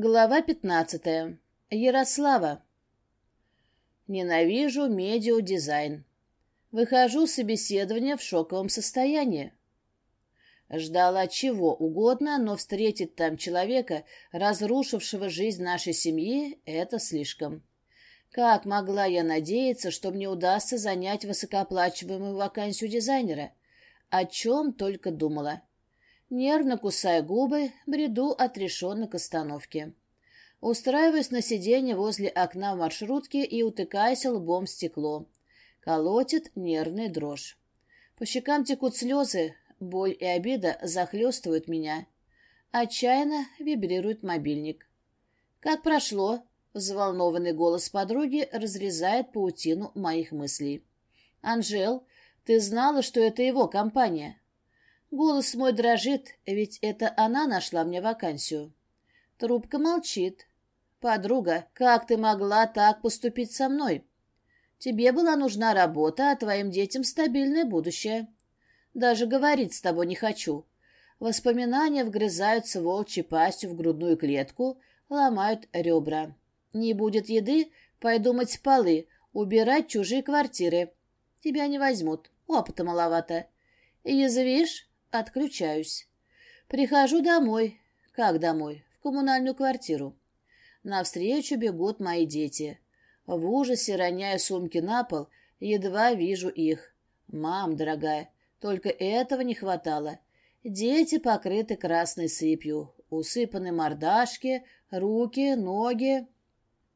Глава пятнадцатая. Ярослава. Ненавижу медиадизайн. Выхожу с собеседования в шоковом состоянии. Ждала чего угодно, но встретить там человека, разрушившего жизнь нашей семьи, это слишком. Как могла я надеяться, что мне удастся занять высокооплачиваемую вакансию дизайнера? О чем только думала. Нервно кусая губы, бреду отрешенно к остановке. Устраиваюсь на сиденье возле окна в маршрутке и утыкаюсь лбом в стекло. Колотит нервная дрожь. По щекам текут слезы, боль и обида захлестывают меня. Отчаянно вибрирует мобильник. «Как прошло?» — взволнованный голос подруги разрезает паутину моих мыслей. «Анжел, ты знала, что это его компания?» Голос мой дрожит, ведь это она нашла мне вакансию. Трубка молчит. «Подруга, как ты могла так поступить со мной? Тебе была нужна работа, а твоим детям стабильное будущее. Даже говорить с тобой не хочу. Воспоминания вгрызаются волчьей пастью в грудную клетку, ломают ребра. Не будет еды, пойду мыть полы, убирать чужие квартиры. Тебя не возьмут, опыта маловато. Язвишь? Отключаюсь. Прихожу домой. Как домой? В коммунальную квартиру. Навстречу бегут мои дети. В ужасе роняя сумки на пол, едва вижу их. Мам, дорогая, только этого не хватало. Дети покрыты красной сыпью, усыпаны мордашки, руки, ноги.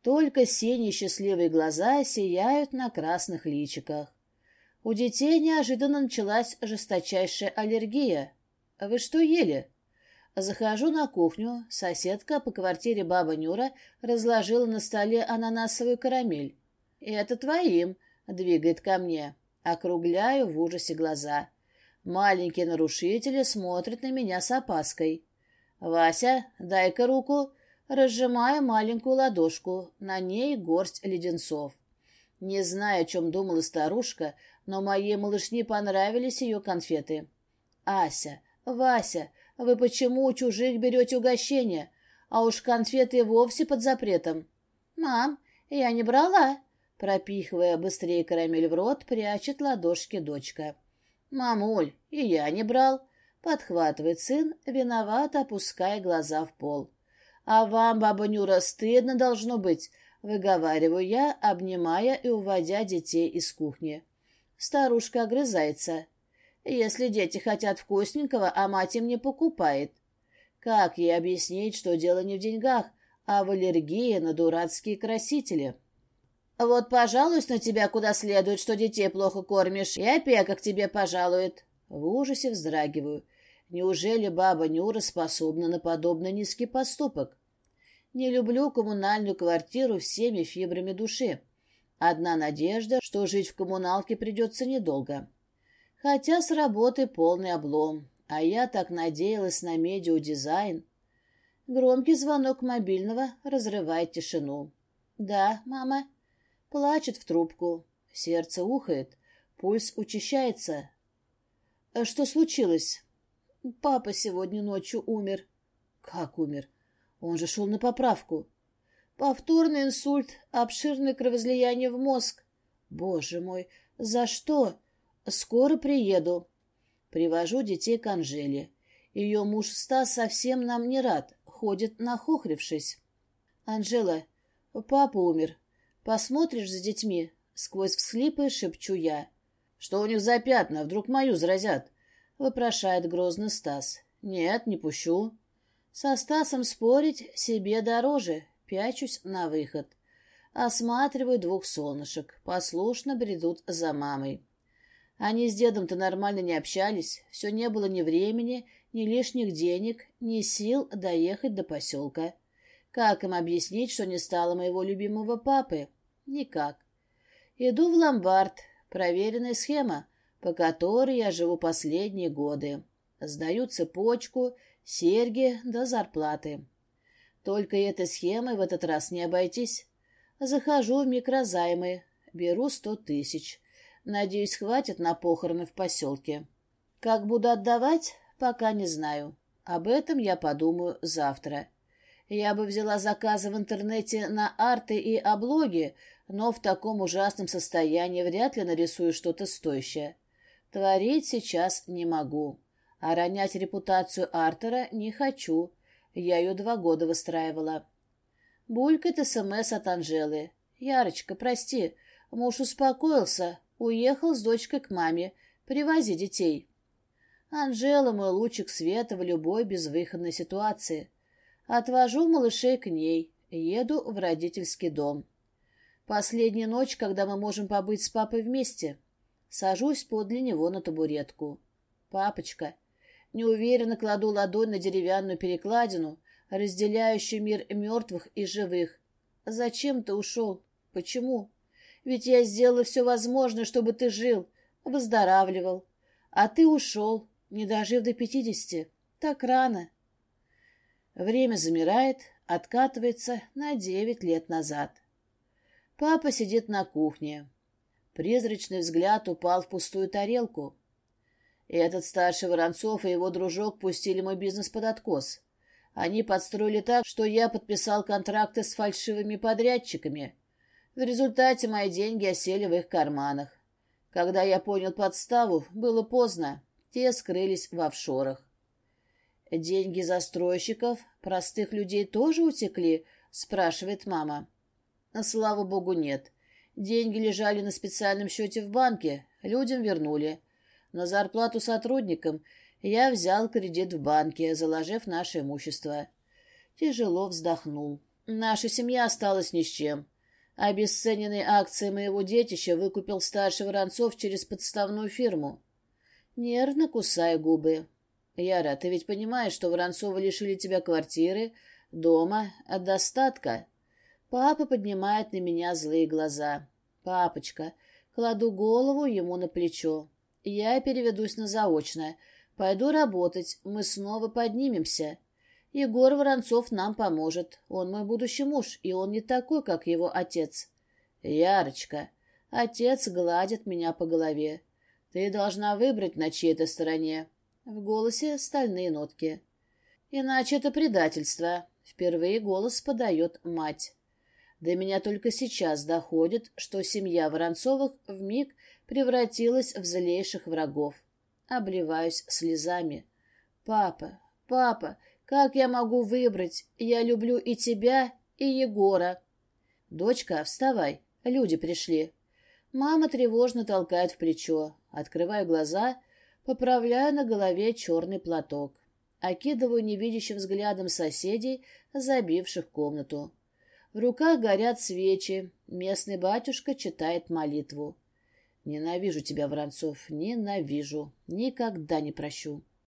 Только синие счастливые глаза сияют на красных личиках. У детей неожиданно началась жесточайшая аллергия. Вы что ели? Захожу на кухню. Соседка по квартире баба Нюра разложила на столе ананасовую карамель. «Это твоим», — двигает ко мне. Округляю в ужасе глаза. Маленькие нарушители смотрят на меня с опаской. «Вася, дай-ка руку». Разжимаю маленькую ладошку, на ней горсть леденцов. Не знаю, о чем думала старушка, но моей малышне понравились ее конфеты. «Ася, Вася, вы почему у чужих берете угощения? А уж конфеты вовсе под запретом». «Мам, я не брала», — пропихивая быстрее карамель в рот, прячет ладошки дочка. «Мамуль, и я не брал», — подхватывает сын, виновато опуская глаза в пол. «А вам, баба Нюра, стыдно должно быть», — выговариваю я, обнимая и уводя детей из кухни. Старушка огрызается. Если дети хотят вкусненького, а мать им не покупает. Как ей объяснить, что дело не в деньгах, а в аллергии на дурацкие красители? Вот пожалуюсь на тебя куда следует, что детей плохо кормишь, и опека к тебе пожалует. В ужасе вздрагиваю. Неужели баба Нюра способна на подобный низкий поступок? Не люблю коммунальную квартиру всеми фибрами души. Одна надежда, что жить в коммуналке придется недолго. Хотя с работы полный облом, а я так надеялась на медиадизайн. Громкий звонок мобильного разрывает тишину. «Да, мама». Плачет в трубку. Сердце ухает. Пульс учащается. «Что случилось?» «Папа сегодня ночью умер». «Как умер? Он же шел на поправку». Повторный инсульт, обширное кровоизлияние в мозг. Боже мой, за что? Скоро приеду. Привожу детей к Анжеле. Ее муж Стас совсем нам не рад, ходит нахохрившись. Анжела, папа умер. Посмотришь за детьми? Сквозь всхлипы шепчу я. Что у них за пятна? Вдруг мою заразят? Вопрошает грозно Стас. Нет, не пущу. Со Стасом спорить себе дороже, Пячусь на выход. Осматриваю двух солнышек. Послушно бредут за мамой. Они с дедом-то нормально не общались. Все не было ни времени, ни лишних денег, ни сил доехать до поселка. Как им объяснить, что не стало моего любимого папы? Никак. Иду в ломбард. Проверенная схема, по которой я живу последние годы. Сдаю цепочку, серьги до зарплаты. Только этой схемой в этот раз не обойтись. Захожу в микрозаймы, беру сто тысяч. Надеюсь, хватит на похороны в поселке. Как буду отдавать, пока не знаю. Об этом я подумаю завтра. Я бы взяла заказы в интернете на арты и облоги, но в таком ужасном состоянии вряд ли нарисую что-то стоящее. Творить сейчас не могу. А ронять репутацию Артера не хочу. Я ее два года выстраивала. Булькает СМС от Анжелы. «Ярочка, прости, муж успокоился, уехал с дочкой к маме. Привози детей». Анжела — мой лучик света в любой безвыходной ситуации. Отвожу малышей к ней, еду в родительский дом. Последняя ночь, когда мы можем побыть с папой вместе. Сажусь подле него на табуретку. «Папочка». Неуверенно кладу ладонь на деревянную перекладину, разделяющую мир мертвых и живых. «Зачем ты ушел? Почему? Ведь я сделала все возможное, чтобы ты жил, выздоравливал. А ты ушел, не дожив до пятидесяти. Так рано». Время замирает, откатывается на девять лет назад. Папа сидит на кухне. Призрачный взгляд упал в пустую тарелку. И этот старший Воронцов и его дружок пустили мой бизнес под откос. Они подстроили так, что я подписал контракты с фальшивыми подрядчиками. В результате мои деньги осели в их карманах. Когда я понял подставу, было поздно. Те скрылись в офшорах. «Деньги застройщиков, простых людей тоже утекли?» — спрашивает мама. «Слава богу, нет. Деньги лежали на специальном счете в банке, людям вернули. На зарплату сотрудникам я взял кредит в банке, заложив наше имущество. Тяжело вздохнул. Наша семья осталась ни с чем. Обесцененные акции моего детища выкупил старший Воронцов через подставную фирму. Нервно кусая губы. Яра, ты ведь понимаешь, что Воронцовы лишили тебя квартиры, дома, от достатка? Папа поднимает на меня злые глаза. «Папочка». Кладу голову ему на плечо. Я переведусь на заочное. Пойду работать, мы снова поднимемся. Егор Воронцов нам поможет. Он мой будущий муж, и он не такой, как его отец. Ярочка. Отец гладит меня по голове. Ты должна выбрать, на чьей-то стороне. В голосе стальные нотки. Иначе это предательство. Впервые голос подает мать. До меня только сейчас доходит, что семья Воронцовых вмиг превратилась в злейших врагов. Обливаюсь слезами. «Папа, папа, как я могу выбрать? Я люблю и тебя, и Егора». «Дочка, вставай, люди пришли». Мама тревожно толкает в плечо. Открываю глаза, поправляю на голове черный платок. Окидываю невидящим взглядом соседей, забивших комнату. В руках горят свечи. Местный батюшка читает молитву. Ненавижу тебя, Воронцов, ненавижу. Никогда не прощу.